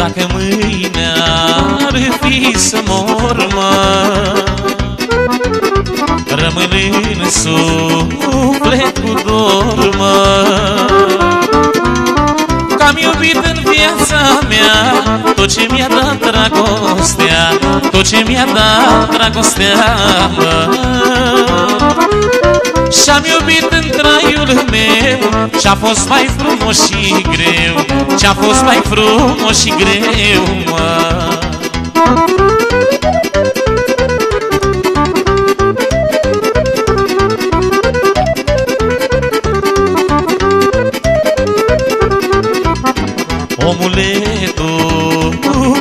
Dacă mâine ar fi să mor, mă Rămân în suflet cu dor, mă. Am iubit în viața mea Tot ce mi-a dat dragostea Tot ce mi-a dat dragostea, mă. Și-am iubit în traiul meu Ce-a fost mai frumos și greu Ce-a fost mai frumos și greu, mă. Omule, tu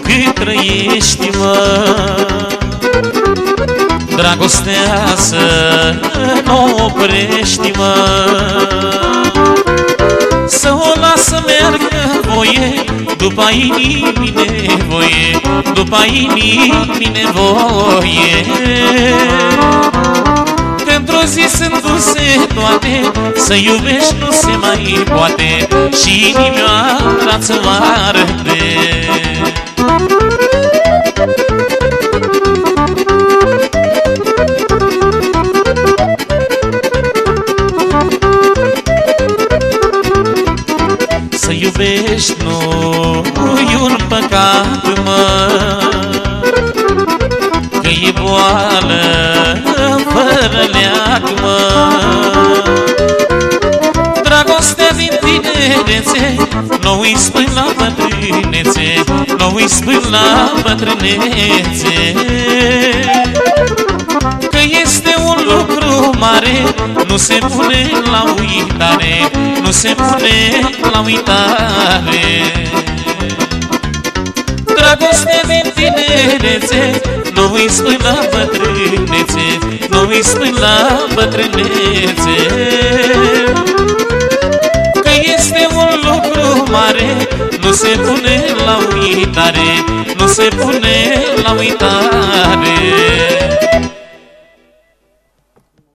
cât trăiești, mă Dragostea să nu oprești, mă Să o lasă meargă voie După inimii nevoie După inimii nevoie. Într-o zi sunt duse toate Să iubești nu se mai poate Și inimioara ți arde Să iubești nu-i un păcat, mă. Că e boală fără leac, mă. Dragostea din tinerețe Nu-i spui la bătrânețe Nu-i spui la bătrânețe. Că este un lucru mare Nu se pune la uitare Nu se pune la uitare. Dragostea din tinerețe Nu-i spui la bătrânețe Nu-i spui la bătrânețe. Că este un lucru mare Nu se pune la uitare Nu se pune la uitare